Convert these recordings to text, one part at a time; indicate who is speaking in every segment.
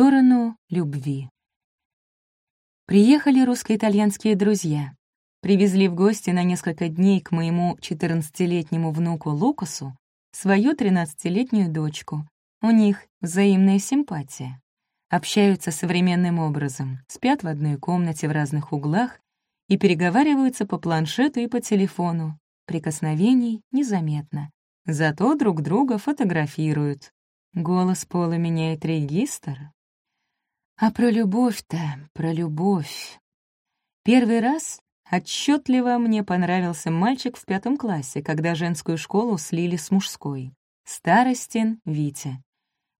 Speaker 1: сторону любви. Приехали русско-итальянские друзья. Привезли в гости на несколько дней к моему 14-летнему внуку Лукасу свою 13-летнюю дочку. У них взаимная симпатия. Общаются современным образом, спят в одной комнате в разных углах и переговариваются по планшету и по телефону. Прикосновений незаметно. Зато друг друга фотографируют. Голос Пола меняет регистр. А про любовь-то, про любовь. Первый раз отчетливо мне понравился мальчик в пятом классе, когда женскую школу слили с мужской. Старостин Витя.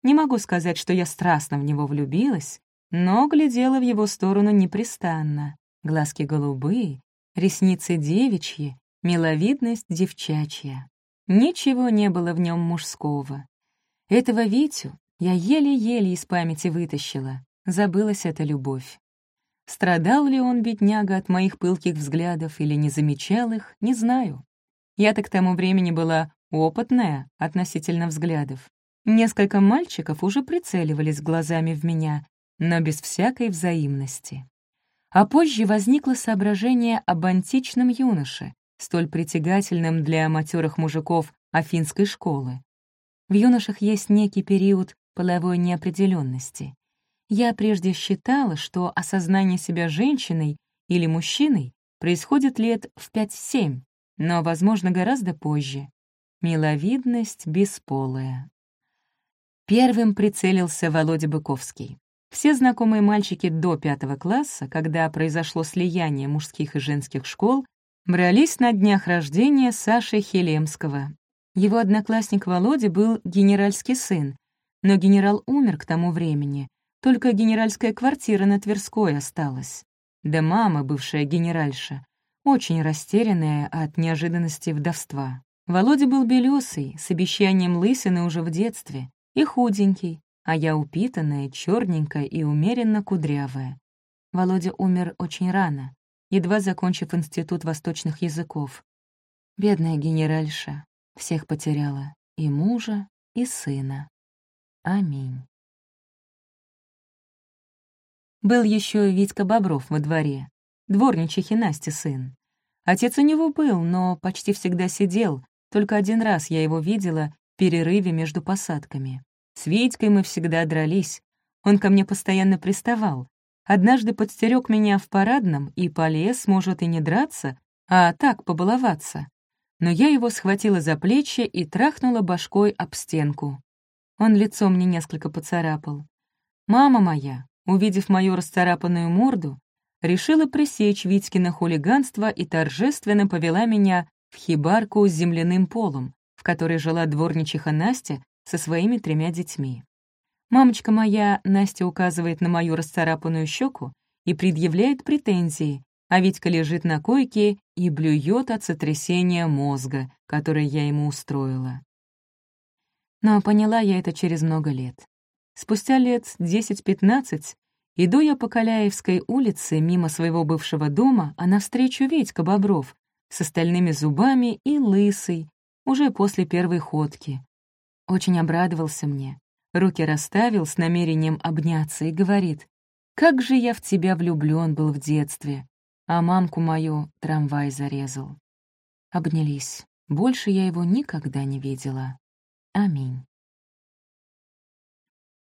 Speaker 1: Не могу сказать, что я страстно в него влюбилась, но глядела в его сторону непрестанно. Глазки голубые, ресницы девичьи, миловидность девчачья. Ничего не было в нем мужского. Этого Витю я еле-еле из памяти вытащила. Забылась эта любовь. Страдал ли он, бедняга, от моих пылких взглядов или не замечал их, не знаю. Я-то к тому времени была опытная относительно взглядов. Несколько мальчиков уже прицеливались глазами в меня, но без всякой взаимности. А позже возникло соображение об античном юноше, столь притягательном для матерых мужиков афинской школы. В юношах есть некий период половой неопределенности. Я прежде считала, что осознание себя женщиной или мужчиной происходит лет в 5-7, но, возможно, гораздо позже. Миловидность бесполая. Первым прицелился Володя Быковский. Все знакомые мальчики до пятого класса, когда произошло слияние мужских и женских школ, брались на днях рождения Саши Хелемского. Его одноклассник Володя был генеральский сын, но генерал умер к тому времени, только генеральская квартира на Тверской осталась. Да мама, бывшая генеральша, очень растерянная от неожиданности вдовства. Володя был белесый, с обещанием лысины уже в детстве, и худенький, а я упитанная, черненькая и умеренно кудрявая. Володя умер очень рано, едва закончив Институт восточных языков. Бедная генеральша всех потеряла, и мужа, и сына. Аминь. Был еще Витька Бобров во дворе, дворничихи Насти сын. Отец у него был, но почти всегда сидел, только один раз я его видела в перерыве между посадками. С Витькой мы всегда дрались, он ко мне постоянно приставал. Однажды подстерег меня в парадном и полез, может, и не драться, а так побаловаться. Но я его схватила за плечи и трахнула башкой об стенку. Он лицо мне несколько поцарапал. Мама моя, увидев мою расцарапанную морду, решила пресечь Витькино хулиганство и торжественно повела меня в хибарку с земляным полом, в которой жила дворничиха Настя со своими тремя детьми. Мамочка моя, Настя указывает на мою расцарапанную щеку и предъявляет претензии, а Витька лежит на койке и блюет от сотрясения мозга, которое я ему устроила. Но поняла я это через много лет. Спустя лет 10-15 иду я по Каляевской улице мимо своего бывшего дома, а навстречу Витька Бобров с остальными зубами и лысый, уже после первой ходки. Очень обрадовался мне, руки расставил с намерением обняться и говорит, «Как же я в тебя влюблён был в детстве, а мамку мою трамвай зарезал». Обнялись. Больше я его никогда не видела. Аминь.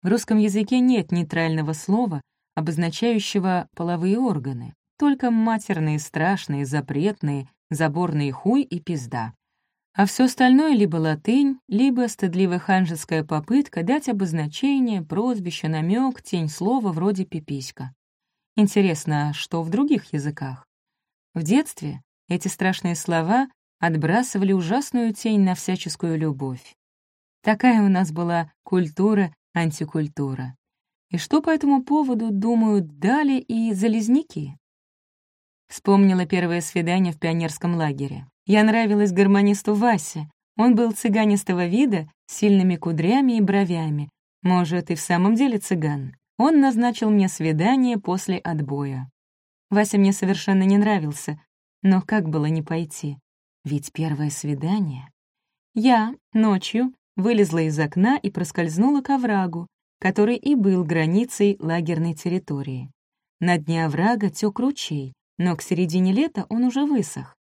Speaker 1: В русском языке нет нейтрального слова, обозначающего половые органы, только матерные, страшные, запретные, заборные хуй и пизда. А все остальное либо латынь, либо стыдливо-ханжеская попытка дать обозначение, прозвище, намек, тень слова вроде «пиписька». Интересно, что в других языках? В детстве эти страшные слова отбрасывали ужасную тень на всяческую любовь. Такая у нас была культура антикультура. И что по этому поводу думают Дали и Залезняки? Вспомнила первое свидание в пионерском лагере. Я нравилась гармонисту Васе. Он был цыганистого вида, с сильными кудрями и бровями. Может, и в самом деле цыган. Он назначил мне свидание после отбоя. Вася мне совершенно не нравился, но как было не пойти? Ведь первое свидание. Я ночью вылезла из окна и проскользнула к оврагу, который и был границей лагерной территории. На дне оврага тек ручей, но к середине лета он уже высох.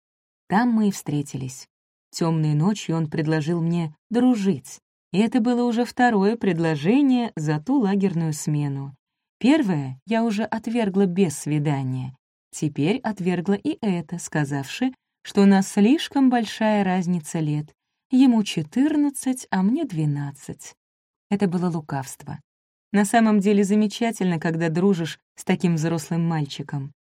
Speaker 1: Там мы и встретились. Темной ночью он предложил мне дружить, и это было уже второе предложение за ту лагерную смену. Первое я уже отвергла без свидания. Теперь отвергла и это, сказавши, что у нас слишком большая разница лет. Ему 14, а мне 12. Это было лукавство. На самом деле замечательно, когда дружишь с таким взрослым мальчиком.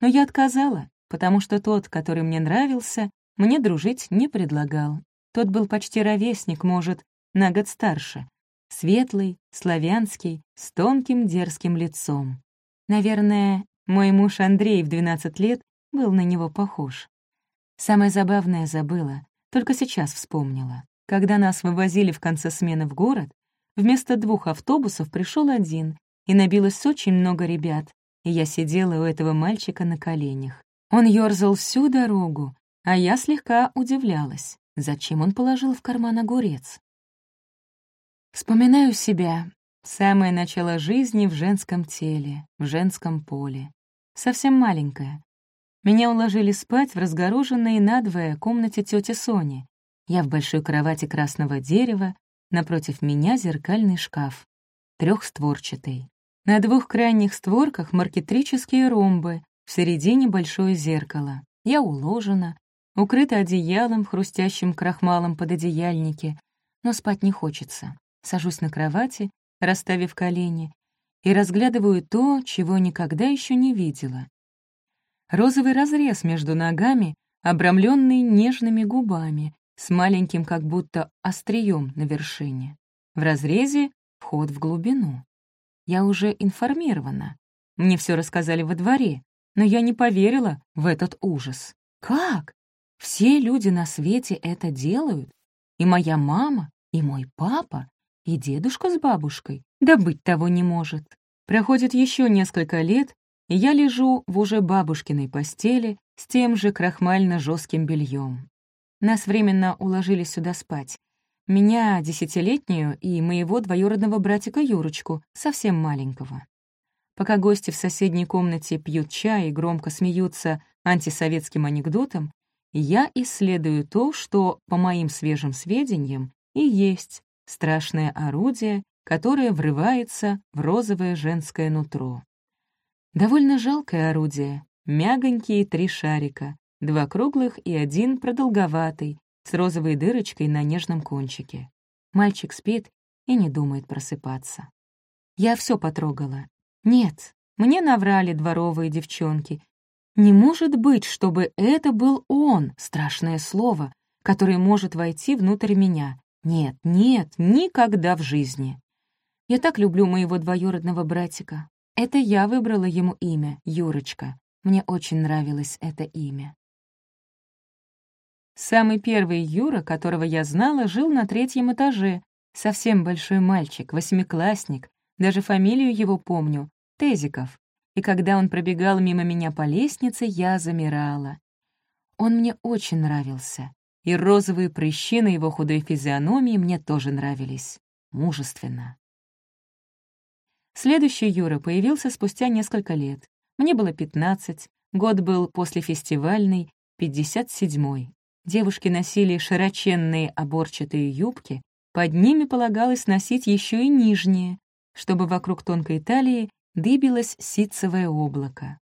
Speaker 1: Но я отказала, потому что тот, который мне нравился, мне дружить не предлагал. Тот был почти ровесник, может, на год старше. Светлый, славянский, с тонким дерзким лицом. Наверное, мой муж Андрей в 12 лет был на него похож. Самое забавное забыла, только сейчас вспомнила. Когда нас вывозили в конце смены в город, вместо двух автобусов пришел один, и набилось очень много ребят, и я сидела у этого мальчика на коленях. Он ёрзал всю дорогу, а я слегка удивлялась, зачем он положил в карман огурец. Вспоминаю себя, самое начало жизни в женском теле, в женском поле. Совсем маленькая, меня уложили спать в разгороженной надвое комнате тети Сони. Я в большой кровати красного дерева, напротив меня зеркальный шкаф, трехстворчатый. На двух крайних створках маркетрические ромбы, в середине большое зеркало. Я уложена, укрыта одеялом, хрустящим крахмалом под одеяльнике, но спать не хочется. Сажусь на кровати, расставив колени, и разглядываю то, чего никогда еще не видела розовый разрез между ногами, обрамленный нежными губами, с маленьким как будто острием на вершине. В разрезе — вход в глубину. Я уже информирована. Мне все рассказали во дворе, но я не поверила в этот ужас. Как? Все люди на свете это делают? И моя мама, и мой папа, и дедушка с бабушкой? Да быть того не может. Проходит еще несколько лет, и я лежу в уже бабушкиной постели с тем же крахмально-жестким бельем. Нас временно уложили сюда спать. Меня, десятилетнюю, и моего двоюродного братика Юрочку, совсем маленького. Пока гости в соседней комнате пьют чай и громко смеются антисоветским анекдотом, я исследую то, что, по моим свежим сведениям, и есть страшное орудие, которое врывается в розовое женское нутро. Довольно жалкое орудие. Мягонькие три шарика, два круглых и один продолговатый, с розовой дырочкой на нежном кончике. Мальчик спит и не думает просыпаться. Я все потрогала. Нет, мне наврали дворовые девчонки. Не может быть, чтобы это был он, страшное слово, который может войти внутрь меня. Нет, нет, никогда в жизни. Я так люблю моего двоюродного братика. Это я выбрала ему имя, Юрочка. Мне очень нравилось это имя. Самый первый Юра, которого я знала, жил на третьем этаже. Совсем большой мальчик, восьмиклассник. Даже фамилию его помню — Тезиков. И когда он пробегал мимо меня по лестнице, я замирала. Он мне очень нравился. И розовые прыщи на его худой физиономии мне тоже нравились. Мужественно. Следующий Юра появился спустя несколько лет. Мне было 15, год был после фестивальный, 57-й. Девушки носили широченные оборчатые юбки, под ними полагалось носить еще и нижние, чтобы вокруг тонкой талии дыбилось ситцевое облако.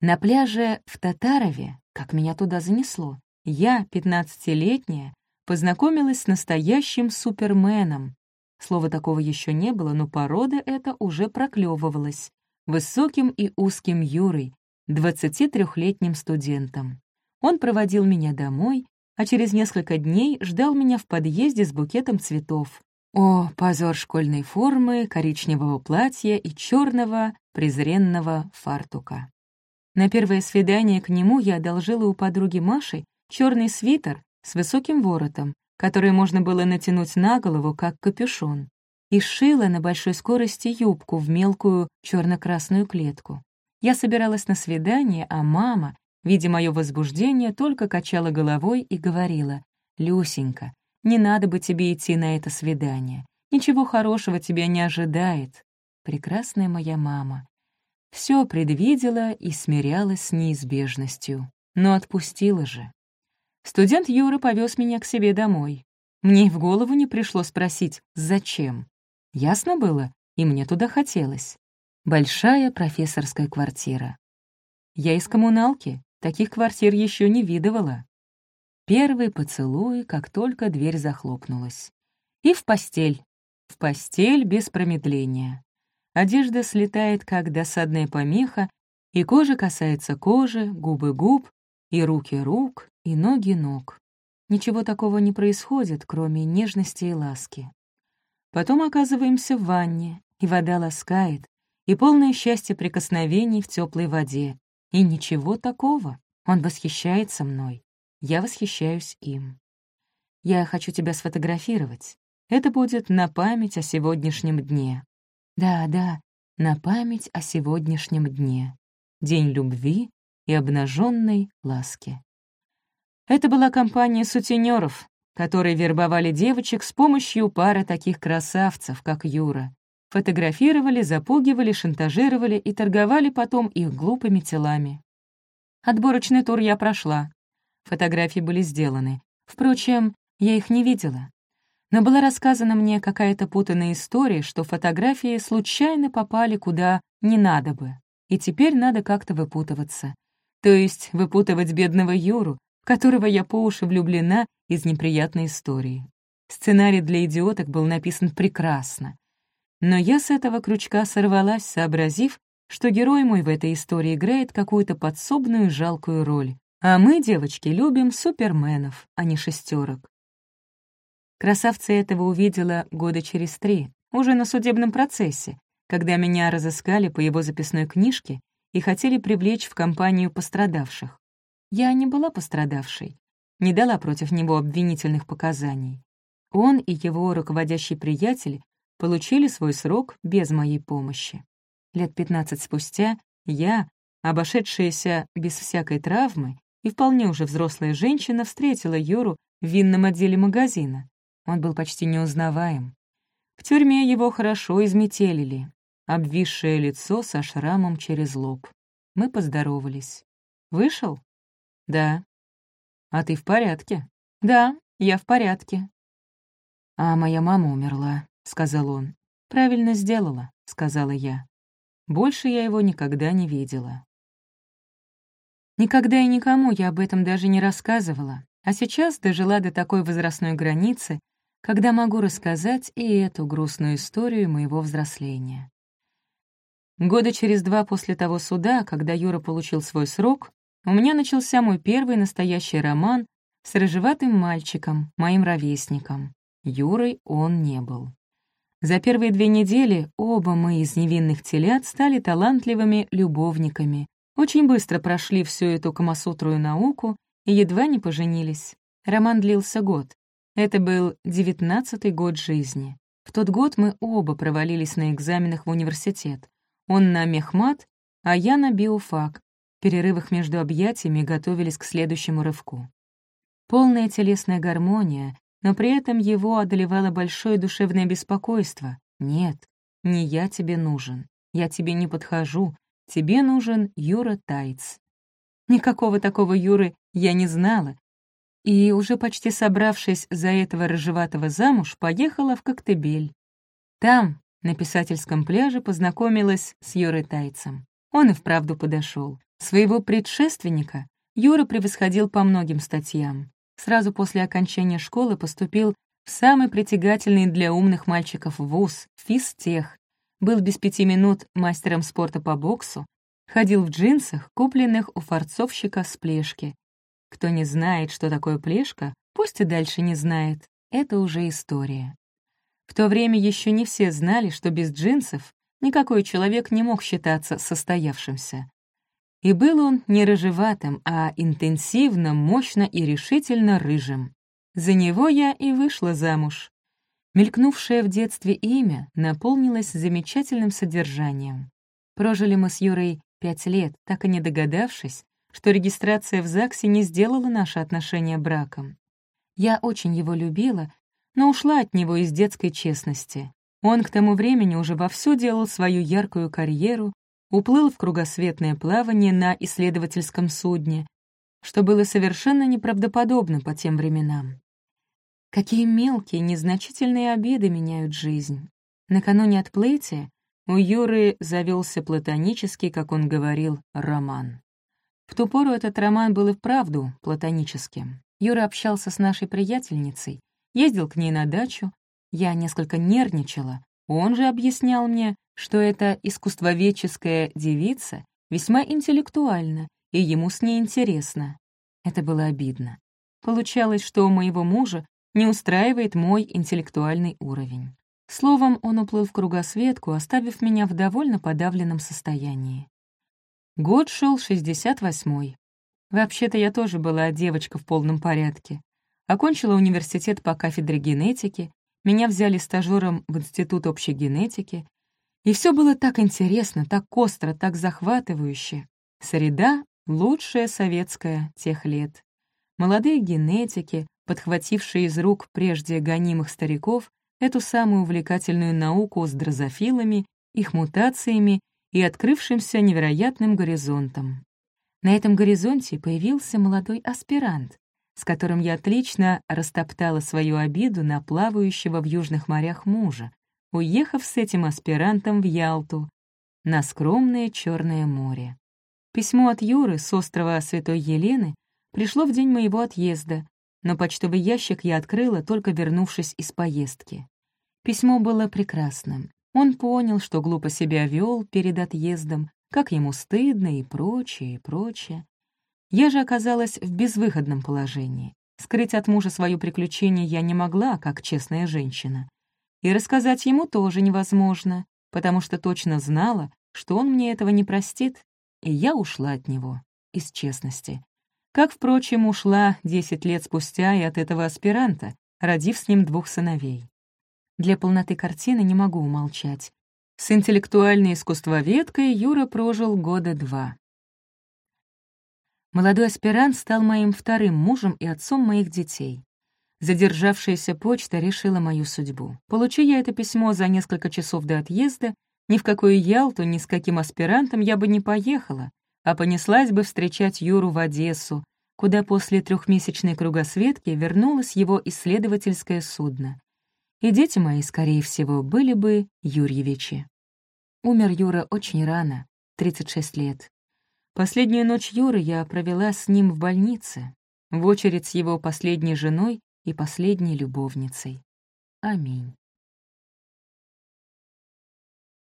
Speaker 1: На пляже в Татарове, как меня туда занесло, я, пятнадцатилетняя, познакомилась с настоящим суперменом, Слова такого еще не было, но порода эта уже проклевывалась. Высоким и узким Юрой, 23-летним студентом. Он проводил меня домой, а через несколько дней ждал меня в подъезде с букетом цветов. О, позор школьной формы, коричневого платья и черного презренного фартука. На первое свидание к нему я одолжила у подруги Маши черный свитер с высоким воротом, который можно было натянуть на голову, как капюшон, и шила на большой скорости юбку в мелкую черно-красную клетку. Я собиралась на свидание, а мама, видя мое возбуждение, только качала головой и говорила, «Люсенька, не надо бы тебе идти на это свидание. Ничего хорошего тебя не ожидает. Прекрасная моя мама. Все предвидела и смирялась с неизбежностью, но отпустила же. Студент Юра повез меня к себе домой. Мне в голову не пришло спросить, зачем. Ясно было, и мне туда хотелось. Большая профессорская квартира. Я из коммуналки, таких квартир еще не видывала. Первый поцелуй, как только дверь захлопнулась. И в постель. В постель без промедления. Одежда слетает, как досадная помеха, и кожа касается кожи, губы губ, и руки рук, и ноги ног. Ничего такого не происходит, кроме нежности и ласки. Потом оказываемся в ванне, и вода ласкает, и полное счастье прикосновений в теплой воде. И ничего такого. Он восхищается мной. Я восхищаюсь им. Я хочу тебя сфотографировать. Это будет на память о сегодняшнем дне. Да, да, на память о сегодняшнем дне. День любви и обнаженной ласки. Это была компания сутенеров, которые вербовали девочек с помощью пары таких красавцев, как Юра. Фотографировали, запугивали, шантажировали и торговали потом их глупыми телами. Отборочный тур я прошла. Фотографии были сделаны. Впрочем, я их не видела. Но была рассказана мне какая-то путанная история, что фотографии случайно попали куда не надо бы. И теперь надо как-то выпутываться. То есть выпутывать бедного Юру, которого я по уши влюблена из неприятной истории. Сценарий для идиоток был написан прекрасно. Но я с этого крючка сорвалась, сообразив, что герой мой в этой истории играет какую-то подсобную жалкую роль, а мы, девочки, любим суперменов, а не шестерок. Красавца этого увидела года через три, уже на судебном процессе, когда меня разыскали по его записной книжке и хотели привлечь в компанию пострадавших. Я не была пострадавшей, не дала против него обвинительных показаний. Он и его руководящий приятель получили свой срок без моей помощи. Лет пятнадцать спустя я, обошедшаяся без всякой травмы, и вполне уже взрослая женщина встретила Юру в винном отделе магазина. Он был почти неузнаваем. В тюрьме его хорошо изметелили. Обвисшее лицо со шрамом через лоб. Мы поздоровались. «Вышел?» «Да». «А ты в порядке?» «Да, я в порядке». «А моя мама умерла», — сказал он. «Правильно сделала», — сказала я. Больше я его никогда не видела. Никогда и никому я об этом даже не рассказывала, а сейчас дожила до такой возрастной границы, когда могу рассказать и эту грустную историю моего взросления. Года через два после того суда, когда Юра получил свой срок, у меня начался мой первый настоящий роман с рыжеватым мальчиком, моим ровесником. Юрой он не был. За первые две недели оба мы из невинных телят стали талантливыми любовниками, очень быстро прошли всю эту камасутрую науку и едва не поженились. Роман длился год. Это был девятнадцатый год жизни. В тот год мы оба провалились на экзаменах в университет. Он на мехмат, а я на биофак. В перерывах между объятиями готовились к следующему рывку. Полная телесная гармония, но при этом его одолевало большое душевное беспокойство. «Нет, не я тебе нужен, я тебе не подхожу, тебе нужен Юра Тайц». Никакого такого Юры я не знала, и, уже почти собравшись за этого рыжеватого замуж, поехала в Коктебель. Там, на писательском пляже, познакомилась с Юрой Тайцем. Он и вправду подошел. Своего предшественника Юра превосходил по многим статьям. Сразу после окончания школы поступил в самый притягательный для умных мальчиков вуз — физтех, был без пяти минут мастером спорта по боксу, ходил в джинсах, купленных у форцовщика с плешки. Кто не знает, что такое плешка, пусть и дальше не знает. Это уже история. В то время еще не все знали, что без джинсов никакой человек не мог считаться состоявшимся. И был он не рыжеватым, а интенсивно, мощно и решительно рыжим. За него я и вышла замуж. Мелькнувшее в детстве имя наполнилось замечательным содержанием. Прожили мы с Юрой пять лет, так и не догадавшись, что регистрация в ЗАГСе не сделала наши отношения браком. Я очень его любила, но ушла от него из детской честности. Он к тому времени уже вовсю делал свою яркую карьеру, уплыл в кругосветное плавание на исследовательском судне, что было совершенно неправдоподобно по тем временам. Какие мелкие, незначительные обиды меняют жизнь. Накануне отплытия у Юры завелся платонический, как он говорил, роман. В ту пору этот роман был и вправду платоническим. Юра общался с нашей приятельницей, ездил к ней на дачу. Я несколько нервничала. Он же объяснял мне, что эта искусствоведческая девица весьма интеллектуальна, и ему с ней интересно. Это было обидно. Получалось, что у моего мужа не устраивает мой интеллектуальный уровень. Словом, он уплыл в кругосветку, оставив меня в довольно подавленном состоянии. Год шел 68-й. Вообще-то я тоже была девочка в полном порядке. Окончила университет по кафедре генетики, меня взяли стажером в Институт общей генетики, и все было так интересно, так остро, так захватывающе. Среда — лучшая советская тех лет. Молодые генетики, подхватившие из рук прежде гонимых стариков эту самую увлекательную науку с дрозофилами, их мутациями и открывшимся невероятным горизонтом. На этом горизонте появился молодой аспирант, с которым я отлично растоптала свою обиду на плавающего в южных морях мужа, уехав с этим аспирантом в Ялту, на скромное Черное море. Письмо от Юры с острова Святой Елены пришло в день моего отъезда, но почтовый ящик я открыла, только вернувшись из поездки. Письмо было прекрасным. Он понял, что глупо себя вел перед отъездом, как ему стыдно и прочее, и прочее. Я же оказалась в безвыходном положении. Скрыть от мужа свое приключение я не могла, как честная женщина. И рассказать ему тоже невозможно, потому что точно знала, что он мне этого не простит, и я ушла от него, из честности. Как, впрочем, ушла десять лет спустя и от этого аспиранта, родив с ним двух сыновей. Для полноты картины не могу умолчать. С интеллектуальной искусствоведкой Юра прожил года два. Молодой аспирант стал моим вторым мужем и отцом моих детей. Задержавшаяся почта решила мою судьбу. Получи я это письмо за несколько часов до отъезда, ни в какую Ялту, ни с каким аспирантом я бы не поехала, а понеслась бы встречать Юру в Одессу, куда после трехмесячной кругосветки вернулось его исследовательское судно и дети мои, скорее всего, были бы Юрьевичи. Умер Юра очень рано, 36 лет. Последнюю ночь Юры я провела с ним в больнице, в очередь с его последней женой и последней любовницей. Аминь.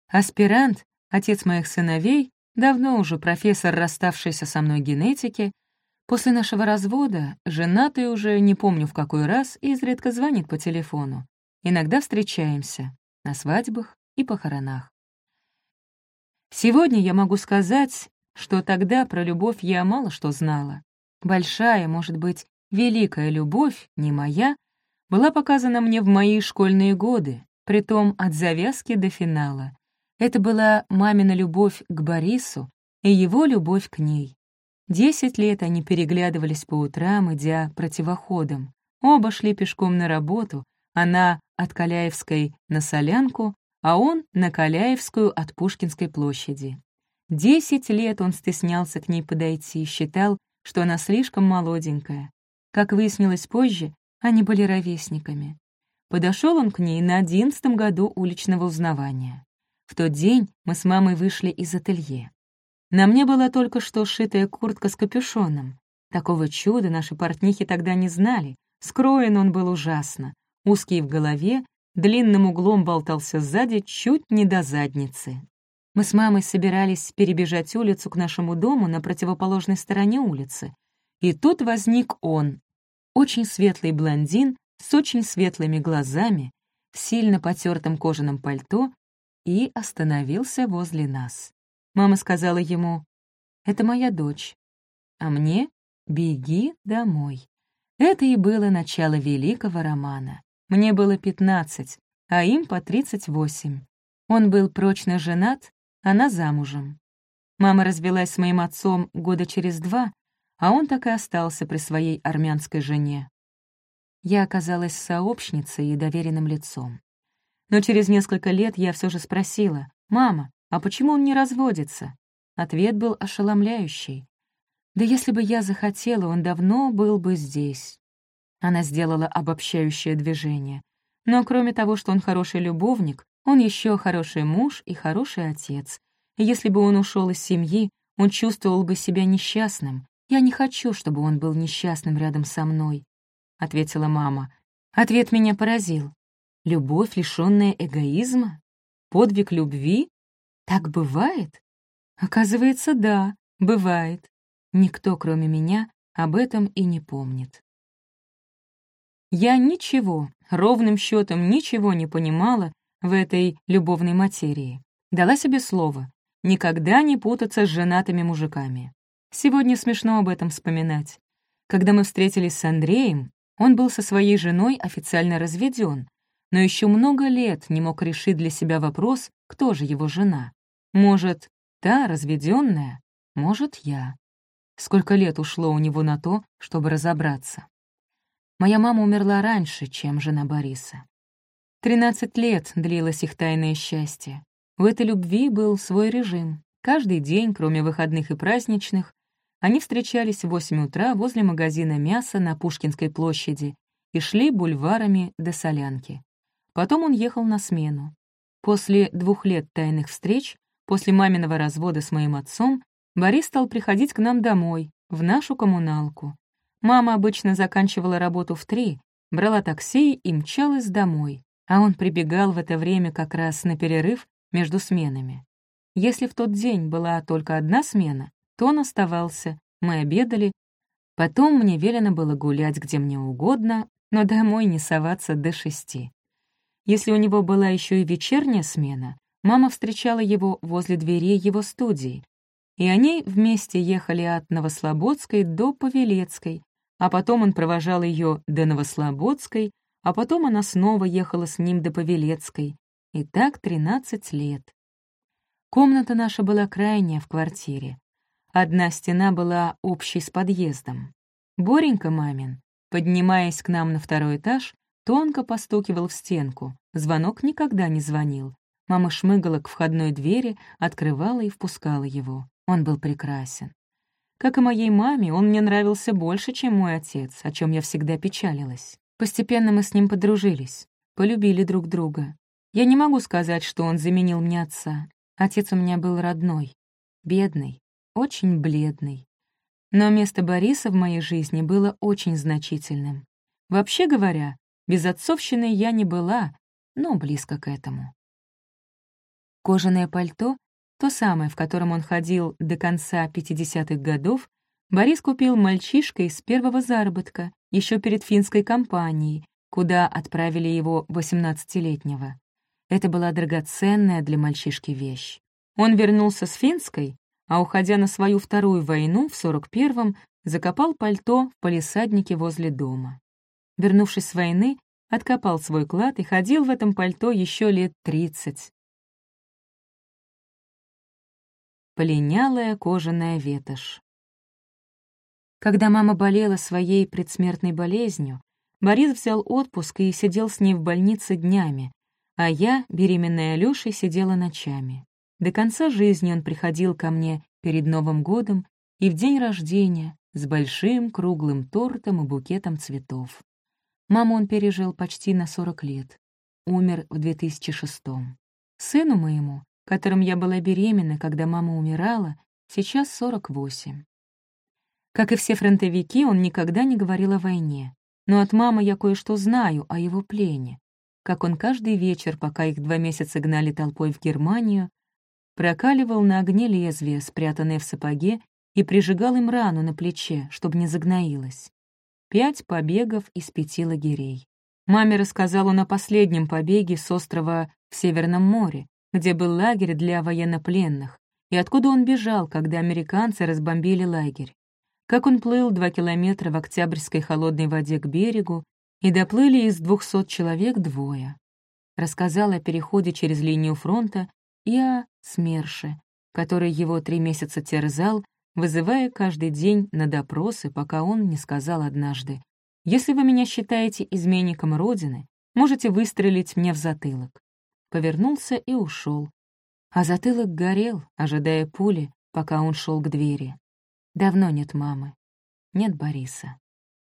Speaker 1: Аспирант, отец моих сыновей, давно уже профессор, расставшийся со мной генетики, после нашего развода, женатый уже, не помню в какой раз, изредка звонит по телефону. Иногда встречаемся на свадьбах и похоронах. Сегодня я могу сказать, что тогда про любовь я мало что знала. Большая, может быть, великая любовь, не моя, была показана мне в мои школьные годы, притом от завязки до финала. Это была мамина любовь к Борису и его любовь к ней. Десять лет они переглядывались по утрам, идя противоходом. Оба шли пешком на работу, она от Каляевской на Солянку, а он на Каляевскую от Пушкинской площади. Десять лет он стеснялся к ней подойти, считал, что она слишком молоденькая. Как выяснилось позже, они были ровесниками. Подошел он к ней на одиннадцатом году уличного узнавания. В тот день мы с мамой вышли из ателье. На мне была только что сшитая куртка с капюшоном. Такого чуда наши портнихи тогда не знали. Скроен он был ужасно узкий в голове, длинным углом болтался сзади, чуть не до задницы. Мы с мамой собирались перебежать улицу к нашему дому на противоположной стороне улицы. И тут возник он, очень светлый блондин с очень светлыми глазами, в сильно потертом кожаном пальто, и остановился возле нас. Мама сказала ему, «Это моя дочь, а мне беги домой». Это и было начало великого романа. Мне было пятнадцать, а им по тридцать восемь. Он был прочно женат, она замужем. Мама развелась с моим отцом года через два, а он так и остался при своей армянской жене. я оказалась сообщницей и доверенным лицом. Но через несколько лет я все же спросила, «Мама, а почему он не разводится?» Ответ был ошеломляющий. «Да если бы я захотела, он давно был бы здесь». Она сделала обобщающее движение. Но кроме того, что он хороший любовник, он еще хороший муж и хороший отец. И если бы он ушел из семьи, он чувствовал бы себя несчастным. Я не хочу, чтобы он был несчастным рядом со мной», — ответила мама. Ответ меня поразил. Любовь, лишённая эгоизма? Подвиг любви? Так бывает? Оказывается, да, бывает. Никто, кроме меня, об этом и не помнит. Я ничего, ровным счетом ничего не понимала в этой любовной материи. Дала себе слово — никогда не путаться с женатыми мужиками. Сегодня смешно об этом вспоминать. Когда мы встретились с Андреем, он был со своей женой официально разведен, но еще много лет не мог решить для себя вопрос, кто же его жена. Может, та разведенная, может, я. Сколько лет ушло у него на то, чтобы разобраться. Моя мама умерла раньше, чем жена Бориса. Тринадцать лет длилось их тайное счастье. У этой любви был свой режим. Каждый день, кроме выходных и праздничных, они встречались в восемь утра возле магазина мяса на Пушкинской площади и шли бульварами до Солянки. Потом он ехал на смену. После двух лет тайных встреч, после маминого развода с моим отцом, Борис стал приходить к нам домой, в нашу коммуналку. Мама обычно заканчивала работу в три, брала такси и мчалась домой, а он прибегал в это время как раз на перерыв между сменами. Если в тот день была только одна смена, то он оставался, мы обедали, потом мне велено было гулять где мне угодно, но домой не соваться до шести. Если у него была еще и вечерняя смена, мама встречала его возле дверей его студии, и они вместе ехали от Новослободской до Павелецкой, а потом он провожал ее до Новослободской, а потом она снова ехала с ним до Павелецкой. И так 13 лет. Комната наша была крайняя в квартире. Одна стена была общей с подъездом. Боренька мамин, поднимаясь к нам на второй этаж, Тонко постукивал в стенку. Звонок никогда не звонил. Мама шмыгала к входной двери, открывала и впускала его. Он был прекрасен. Как и моей маме, он мне нравился больше, чем мой отец, о чем я всегда печалилась. Постепенно мы с ним подружились, полюбили друг друга. Я не могу сказать, что он заменил мне отца. Отец у меня был родной, бедный, очень бледный. Но место Бориса в моей жизни было очень значительным. Вообще говоря, Безотцовщиной я не была, но близко к этому. Кожаное пальто, то самое, в котором он ходил до конца 50-х годов, Борис купил мальчишкой с первого заработка, еще перед финской компанией, куда отправили его 18-летнего. Это была драгоценная для мальчишки вещь. Он вернулся с финской, а, уходя на свою вторую войну в 41-м, закопал пальто в палисаднике возле дома вернувшись с войны, откопал свой клад и ходил в этом пальто еще лет тридцать. Полинялая кожаная ветошь. Когда мама болела своей предсмертной болезнью, Борис взял отпуск и сидел с ней в больнице днями, а я, беременная Алёшей, сидела ночами. До конца жизни он приходил ко мне перед Новым годом и в день рождения с большим круглым тортом и букетом цветов. Маму он пережил почти на 40 лет. Умер в 2006-м. Сыну моему, которым я была беременна, когда мама умирала, сейчас 48. Как и все фронтовики, он никогда не говорил о войне. Но от мамы я кое-что знаю о его плене. Как он каждый вечер, пока их два месяца гнали толпой в Германию, прокаливал на огне лезвие, спрятанное в сапоге, и прижигал им рану на плече, чтобы не загноилась. Пять побегов из пяти лагерей. Маме рассказал он о последнем побеге с острова в Северном море, где был лагерь для военнопленных, и откуда он бежал, когда американцы разбомбили лагерь. Как он плыл два километра в октябрьской холодной воде к берегу, и доплыли из двухсот человек двое. Рассказал о переходе через линию фронта и о СМЕРШе, который его три месяца терзал вызывая каждый день на допросы, пока он не сказал однажды Если вы меня считаете изменником Родины, можете выстрелить мне в затылок». Повернулся и ушел. А затылок горел, ожидая пули, пока он шел к двери. Давно нет мамы, нет Бориса.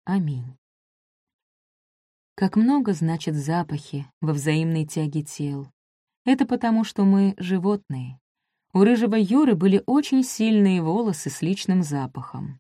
Speaker 1: Аминь. Как много значат запахи во взаимной тяге тел. Это потому, что мы животные. У рыжего Юры были очень сильные волосы с личным запахом.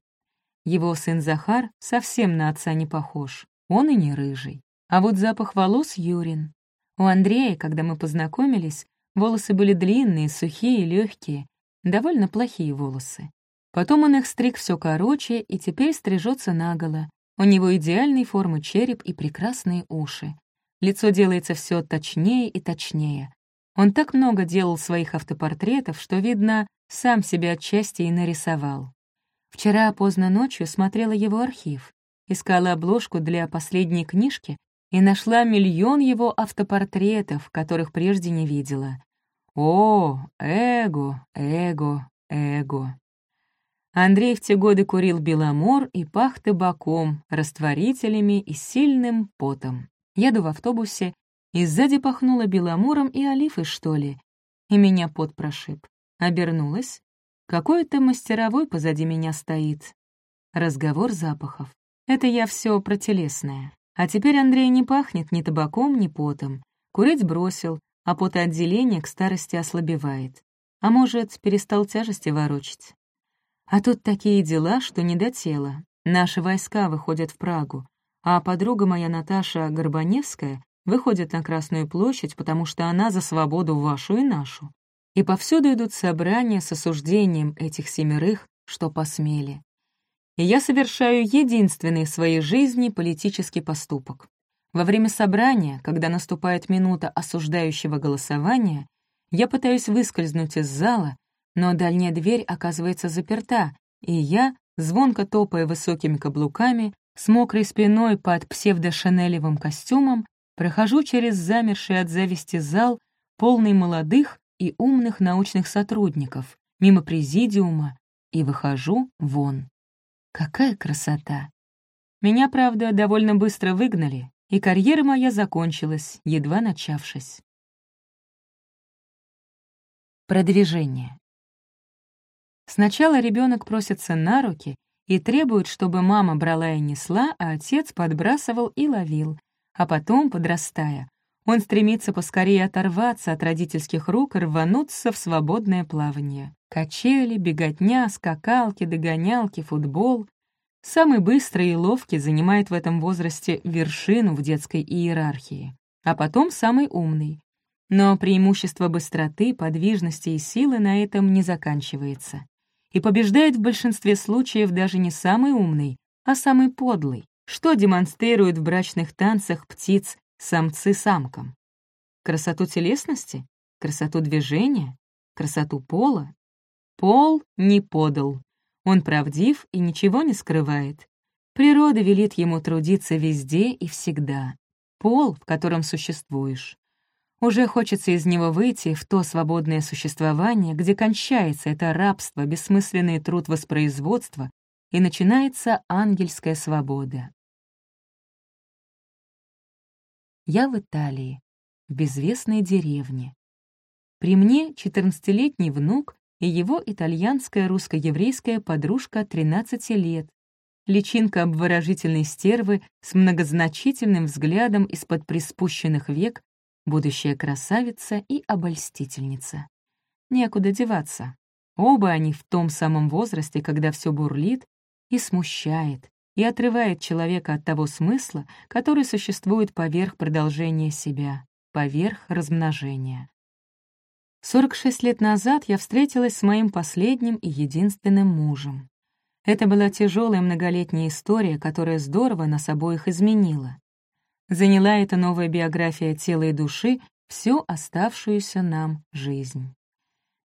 Speaker 1: Его сын Захар совсем на отца не похож, он и не рыжий. А вот запах волос Юрин. У Андрея, когда мы познакомились, волосы были длинные, сухие, легкие, довольно плохие волосы. Потом он их стриг все короче и теперь стрижется наголо, у него идеальной формы череп и прекрасные уши. Лицо делается все точнее и точнее. Он так много делал своих автопортретов, что, видно, сам себя отчасти и нарисовал. Вчера поздно ночью смотрела его архив, искала обложку для последней книжки и нашла миллион его автопортретов, которых прежде не видела. О, эго, эго, эго. Андрей в те годы курил беломор и пах табаком, растворителями и сильным потом. Еду в автобусе, и сзади пахнуло беломором и олифой, что ли. И меня пот прошиб. Обернулась. Какой-то мастеровой позади меня стоит. Разговор запахов. Это я все про телесное. А теперь Андрей не пахнет ни табаком, ни потом. Курить бросил, а потоотделение к старости ослабевает. А может, перестал тяжести ворочать. А тут такие дела, что не до тела. Наши войска выходят в Прагу, а подруга моя Наташа Горбаневская выходит на Красную площадь, потому что она за свободу вашу и нашу. И повсюду идут собрания с осуждением этих семерых, что посмели. И я совершаю единственный в своей жизни политический поступок. Во время собрания, когда наступает минута осуждающего голосования, я пытаюсь выскользнуть из зала но дальняя дверь оказывается заперта, и я, звонко топая высокими каблуками, с мокрой спиной под псевдошанелевым костюмом, прохожу через замерший от зависти зал, полный молодых и умных научных сотрудников, мимо президиума, и выхожу вон. Какая красота! Меня, правда, довольно быстро выгнали, и карьера моя закончилась, едва начавшись. Продвижение. Сначала ребенок просится на руки и требует, чтобы мама брала и несла, а отец подбрасывал и ловил. А потом, подрастая, он стремится поскорее оторваться от родительских рук и рвануться в свободное плавание. Качели, беготня, скакалки, догонялки, футбол. Самый быстрый и ловкий занимает в этом возрасте вершину в детской иерархии, а потом самый умный. Но преимущество быстроты, подвижности и силы на этом не заканчивается и побеждает в большинстве случаев даже не самый умный, а самый подлый, что демонстрируют в брачных танцах птиц самцы самкам. Красоту телесности? Красоту движения? Красоту пола? Пол не подал. Он правдив и ничего не скрывает. Природа велит ему трудиться везде и всегда. Пол, в котором существуешь. Уже хочется из него выйти в то свободное существование, где кончается это рабство, бессмысленный труд воспроизводства, и начинается ангельская свобода. Я в Италии, в безвестной деревне. При мне 14-летний внук и его итальянская русско-еврейская подружка 13 лет, личинка обворожительной стервы с многозначительным взглядом из-под приспущенных век будущая красавица и обольстительница. Некуда деваться. Оба они в том самом возрасте, когда все бурлит и смущает, и отрывает человека от того смысла, который существует поверх продолжения себя, поверх размножения. 46 лет назад я встретилась с моим последним и единственным мужем. Это была тяжелая многолетняя история, которая здорово нас обоих изменила заняла эта новая биография тела и души всю оставшуюся нам жизнь.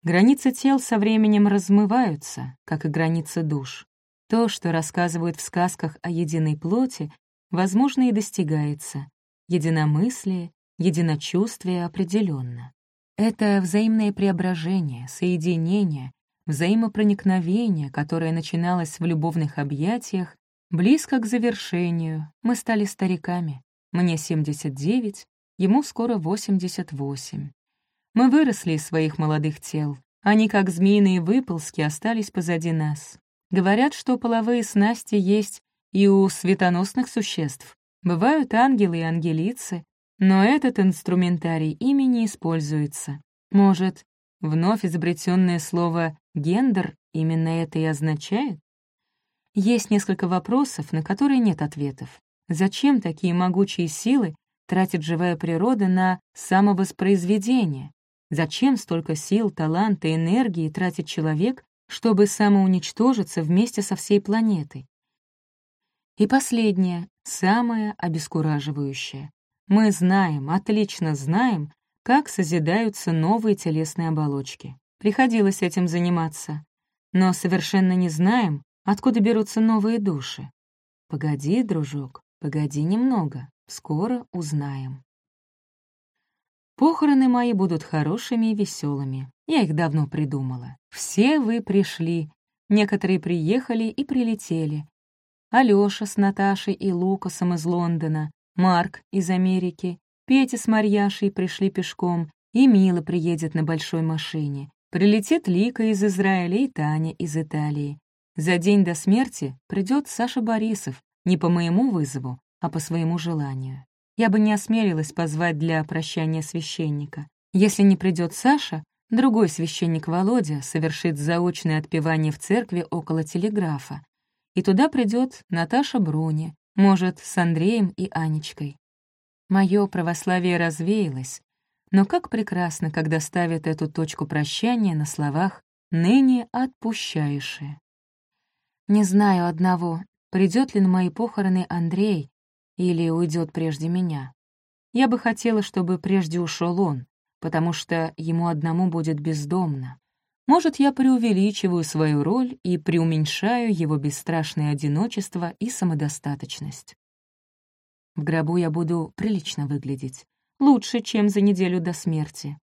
Speaker 1: Границы тел со временем размываются, как и границы душ. То, что рассказывают в сказках о единой плоти, возможно, и достигается. Единомыслие, единочувствие определенно. Это взаимное преображение, соединение, взаимопроникновение, которое начиналось в любовных объятиях Близко к завершению. Мы стали стариками. Мне 79, ему скоро 88. Мы выросли из своих молодых тел. Они, как змеиные выползки, остались позади нас. Говорят, что половые снасти есть и у светоносных существ. Бывают ангелы и ангелицы, но этот инструментарий ими не используется. Может, вновь изобретенное слово «гендер» именно это и означает? Есть несколько вопросов, на которые нет ответов. Зачем такие могучие силы тратит живая природа на самовоспроизведение? Зачем столько сил, таланта, энергии тратит человек, чтобы самоуничтожиться вместе со всей планетой? И последнее, самое обескураживающее. Мы знаем, отлично знаем, как созидаются новые телесные оболочки. Приходилось этим заниматься. Но совершенно не знаем, Откуда берутся новые души? Погоди, дружок, погоди немного, скоро узнаем. Похороны мои будут хорошими и веселыми. Я их давно придумала. Все вы пришли. Некоторые приехали и прилетели. Алёша с Наташей и Лукасом из Лондона, Марк из Америки, Петя с Марьяшей пришли пешком, и Мила приедет на большой машине. Прилетит Лика из Израиля и Таня из Италии. За день до смерти придет Саша Борисов, не по моему вызову, а по своему желанию. Я бы не осмелилась позвать для прощания священника. Если не придет Саша, другой священник Володя совершит заочное отпевание в церкви около телеграфа. И туда придет Наташа Бруни, может, с Андреем и Анечкой. Мое православие развеялось, но как прекрасно, когда ставят эту точку прощания на словах «ныне отпущаешие». Не знаю одного, придет ли на мои похороны Андрей или уйдет прежде меня. Я бы хотела, чтобы прежде ушел он, потому что ему одному будет бездомно. Может, я преувеличиваю свою роль и преуменьшаю его бесстрашное одиночество и самодостаточность. В гробу я буду прилично выглядеть, лучше, чем за неделю до смерти.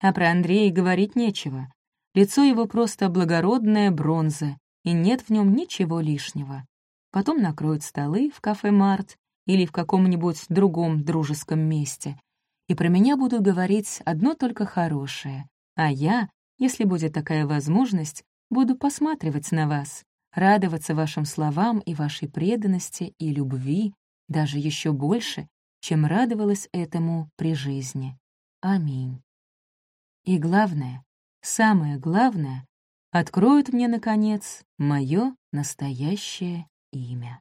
Speaker 1: А про Андрея говорить нечего. Лицо его просто благородная бронза, и нет в нем ничего лишнего. Потом накроют столы в кафе «Март» или в каком-нибудь другом дружеском месте, и про меня будут говорить одно только хорошее, а я, если будет такая возможность, буду посматривать на вас, радоваться вашим словам и вашей преданности и любви, даже еще больше, чем радовалась этому при жизни. Аминь. И главное, самое главное, откроют мне, наконец, мое настоящее имя.